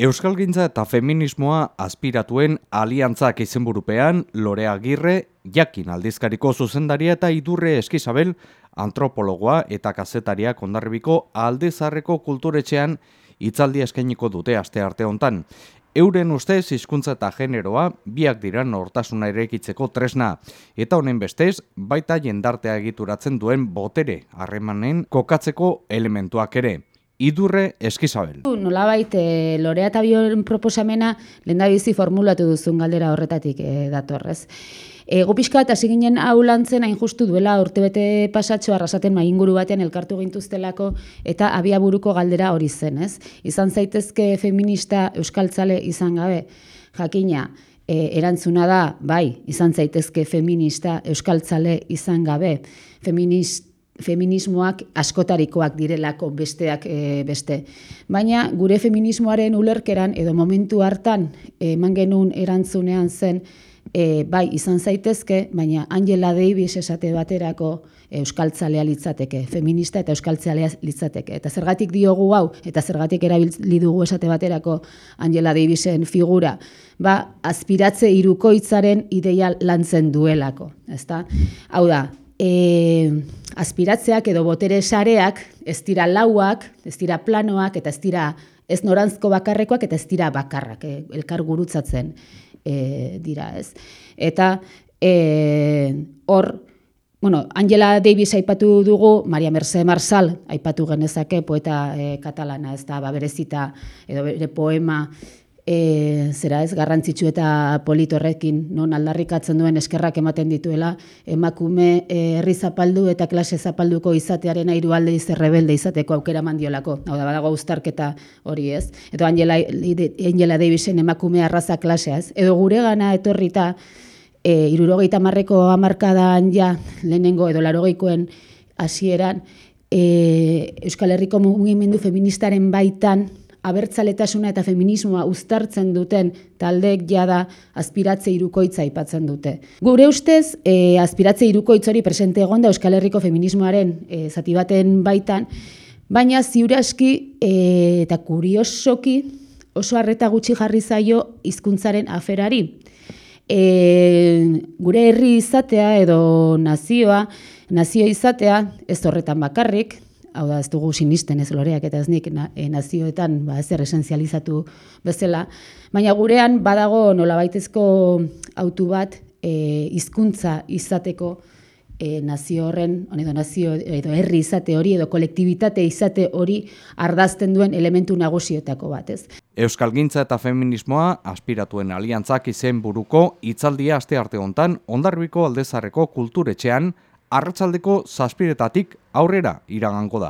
Euskalgintza eta feminismoa aspiratuen aliantzak izenburupean Lore Agirre, Jakin aldizkariko zuzendaria eta Idurre Eskizabel, antropologoa eta kazetaria kondarribiko aldezarreko kulturetxean itzaldi eskainiko dute aste arte hontan. Euren ustez hizkuntza eta generoa biak dira nortasuna erekitzeko tresna eta honen bestez baita jendartea egituratzen duen botere harremanen kokatzeko elementuak ere. Idurre Eskizabel. Nola baita, e, lorea eta bioren proposamena lenda bizi formulatu duzun galdera horretatik e, datorrez. E, Gopizka eta ziginen hau lantzen hain justu duela urtebete pasatxo arrasaten mainguru batean elkartu gintuztelako eta abiaburuko galdera hori zen, ez? Izan zaitezke feminista euskaltzale izan gabe, jakina, e, erantzuna da, bai, izan zaitezke feminista euskaltzale izan gabe, feminist feminismoak askotarikoak direlako besteak e, beste. Baina gure feminismoaren ulerkeran edo momentu hartan eman genuen erantzunean zen e, bai izan zaitezke, baina Angela Davis esate baterako euskaltzalea litzateke, feminista eta euskaltzalea litzateke. Eta zergatik diogu hau, eta zergatik erabili dugu esate baterako Angela Davisen figura, ba, aspiratze irukoitzaren ideia lantzen duelako. Ezta? Hau da, e, aspiratzeak edo botere sareak ez dira lauak, ez dira planoak eta ez dira ez norantzko bakarrekoak eta ez dira bakarrak, e, elkar gurutzatzen e, dira ez. Eta e, hor, bueno, Angela Davis aipatu dugu, Maria Merce Marsal aipatu genezake, poeta e, katalana, ez da, ba, berezita, edo bere poema, e, zera ez, garrantzitsu eta politorrekin, non aldarrikatzen duen eskerrak ematen dituela, emakume e, herri zapaldu eta klase zapalduko izatearen airu alde rebelde izateko aukera mandiolako. Hau da, badago ustarketa hori ez. Edo Angela, Angela Davisen emakume arraza klasea ez. Edo gure gana etorrita, e, irurogeita marreko amarkadan ja, lehenengo edo larogeikoen hasieran, e, Euskal Herriko mugimendu feministaren baitan, abertzaletasuna eta feminismoa uztartzen duten taldeek jada aspiratze irukoitza aipatzen dute. Gure ustez, e, aspiratze irukoitz hori presente egon da Euskal Herriko feminismoaren e, zati baten baitan, baina ziur aski e, eta kuriosoki oso harreta gutxi jarri zaio hizkuntzaren aferari. E, gure herri izatea edo nazioa, nazio izatea ez horretan bakarrik, hau da ez dugu sinisten ez loreak eta ez nik eh, nazioetan ba, ezer esenzializatu bezala, baina gurean badago nola baitezko autu bat e, hizkuntza izateko e, nazio horren, edo nazio edo herri izate hori edo kolektibitate izate hori ardazten duen elementu nagusietako bat, ez. Euskalgintza eta feminismoa aspiratuen aliantzak izen buruko itzaldia aste arte hontan ondarbiko aldezarreko kulturetxean arratsaldeko zazpiretatik aurrera iragango da.